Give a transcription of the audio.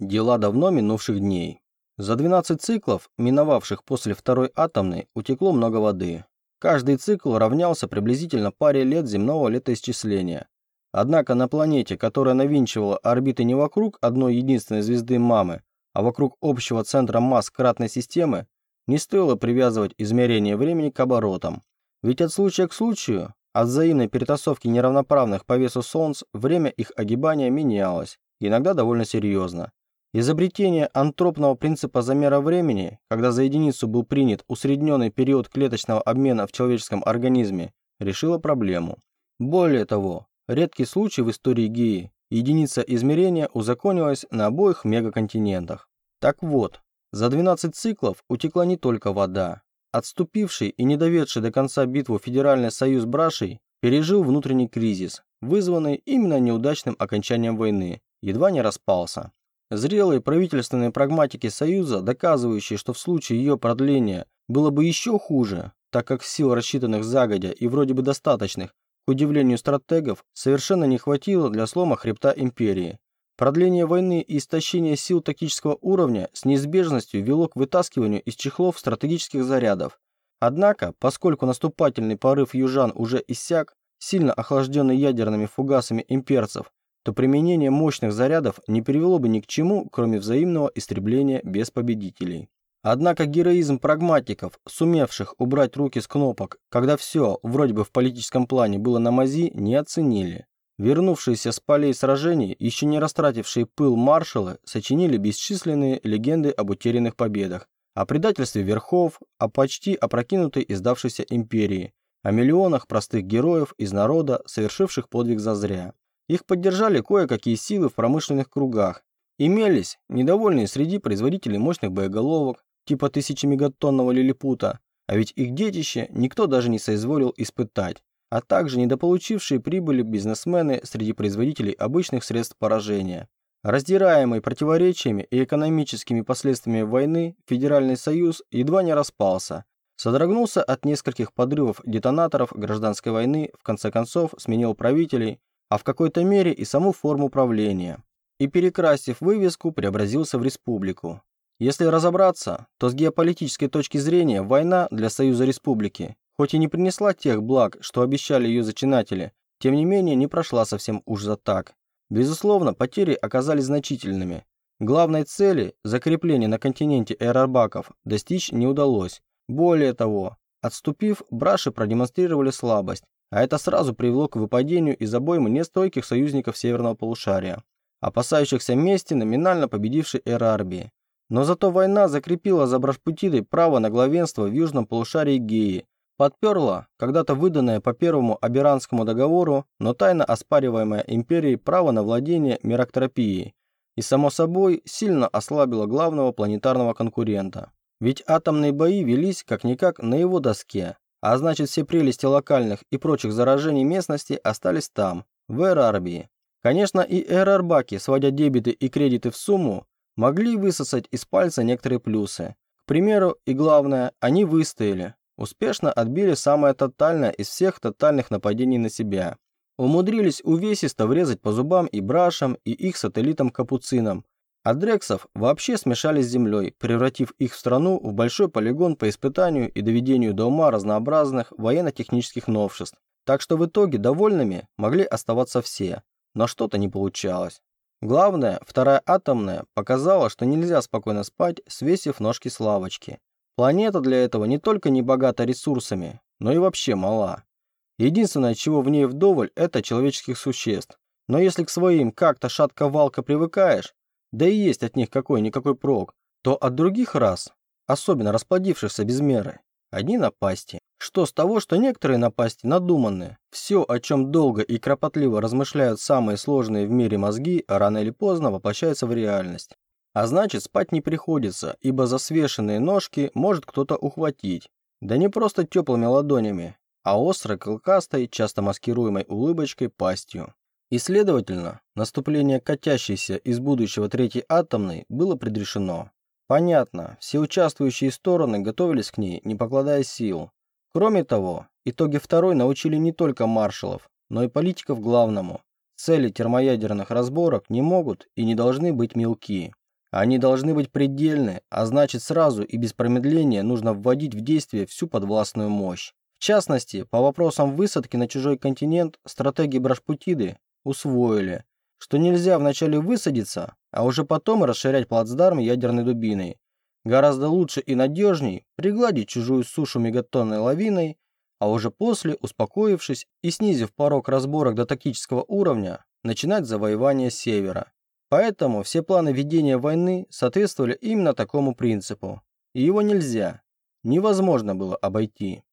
Дела давно минувших дней. За 12 циклов, миновавших после второй атомной, утекло много воды. Каждый цикл равнялся приблизительно паре лет земного летоисчисления. Однако на планете, которая навинчивала орбиты не вокруг одной единственной звезды Мамы, а вокруг общего центра масс кратной системы, не стоило привязывать измерение времени к оборотам. Ведь от случая к случаю, от взаимной перетасовки неравноправных по весу Солнц, время их огибания менялось, иногда довольно серьезно. Изобретение антропного принципа замера времени, когда за единицу был принят усредненный период клеточного обмена в человеческом организме, решило проблему. Более того, редкий случай в истории Геи, единица измерения узаконилась на обоих мегаконтинентах. Так вот, за 12 циклов утекла не только вода. Отступивший и не доведший до конца битву Федеральный союз Брашей пережил внутренний кризис, вызванный именно неудачным окончанием войны, едва не распался. Зрелые правительственные прагматики Союза, доказывающие, что в случае ее продления было бы еще хуже, так как сил, рассчитанных загодя и вроде бы достаточных, к удивлению стратегов, совершенно не хватило для слома хребта империи. Продление войны и истощение сил тактического уровня с неизбежностью вело к вытаскиванию из чехлов стратегических зарядов. Однако, поскольку наступательный порыв южан уже иссяк, сильно охлажденный ядерными фугасами имперцев, то применение мощных зарядов не привело бы ни к чему, кроме взаимного истребления без победителей. Однако героизм прагматиков, сумевших убрать руки с кнопок, когда все, вроде бы в политическом плане, было на мази, не оценили. Вернувшиеся с полей сражений, еще не растратившие пыл маршалы, сочинили бесчисленные легенды об утерянных победах, о предательстве верхов, о почти опрокинутой и сдавшейся империи, о миллионах простых героев из народа, совершивших подвиг зазря. Их поддержали кое-какие силы в промышленных кругах. Имелись недовольные среди производителей мощных боеголовок, типа тысячемегатонного лилипута, а ведь их детище никто даже не соизволил испытать, а также недополучившие прибыли бизнесмены среди производителей обычных средств поражения. Раздираемый противоречиями и экономическими последствиями войны, Федеральный Союз едва не распался, содрогнулся от нескольких подрывов детонаторов гражданской войны, в конце концов сменил правителей, а в какой-то мере и саму форму правления. И перекрасив вывеску, преобразился в республику. Если разобраться, то с геополитической точки зрения война для Союза Республики, хоть и не принесла тех благ, что обещали ее зачинатели, тем не менее не прошла совсем уж за так. Безусловно, потери оказались значительными. Главной цели, закрепления на континенте эрарбаков, достичь не удалось. Более того, отступив, браши продемонстрировали слабость, а это сразу привело к выпадению из обоймы нестойких союзников северного полушария, опасающихся мести номинально победившей Эрарбии. Но зато война закрепила за Брашпутидой право на главенство в южном полушарии Геи, подперла когда-то выданное по первому Аберанскому договору, но тайно оспариваемое империей право на владение мирактропией и, само собой, сильно ослабила главного планетарного конкурента. Ведь атомные бои велись как-никак на его доске, а значит, все прелести локальных и прочих заражений местности остались там, в Эрарбии. Конечно, и Эрарбаки, сводя дебиты и кредиты в сумму, могли высосать из пальца некоторые плюсы. К примеру, и главное, они выстояли, успешно отбили самое тотальное из всех тотальных нападений на себя. Умудрились увесисто врезать по зубам и брашам, и их сателлитам-капуцинам, а дрексов вообще смешались с землей, превратив их в страну в большой полигон по испытанию и доведению до ума разнообразных военно-технических новшеств. Так что в итоге довольными могли оставаться все, но что-то не получалось. Главное, вторая атомная показала, что нельзя спокойно спать, свесив ножки с лавочки. Планета для этого не только не богата ресурсами, но и вообще мала. Единственное, чего в ней вдоволь, это человеческих существ. Но если к своим как-то шатко-валко привыкаешь, да и есть от них какой-никакой прок, то от других рас, особенно расплодившихся без меры, одни напасти. Что с того, что некоторые напасти надуманные? Все, о чем долго и кропотливо размышляют самые сложные в мире мозги, рано или поздно воплощается в реальность. А значит, спать не приходится, ибо за свешенные ножки может кто-то ухватить. Да не просто теплыми ладонями, а острой, клыкастой, часто маскируемой улыбочкой пастью. И, следовательно, наступление катящейся из будущего третьей атомной было предрешено. Понятно, все участвующие стороны готовились к ней, не покладая сил. Кроме того, итоги второй научили не только маршалов, но и политиков главному. Цели термоядерных разборок не могут и не должны быть мелки. Они должны быть предельны, а значит сразу и без промедления нужно вводить в действие всю подвластную мощь. В частности, по вопросам высадки на чужой континент стратеги Брашпутиды усвоили, что нельзя вначале высадиться, а уже потом расширять плацдарм ядерной дубиной. Гораздо лучше и надежней пригладить чужую сушу мегатонной лавиной, а уже после, успокоившись и снизив порог разборок до тактического уровня, начинать завоевание севера. Поэтому все планы ведения войны соответствовали именно такому принципу. И его нельзя, невозможно было обойти.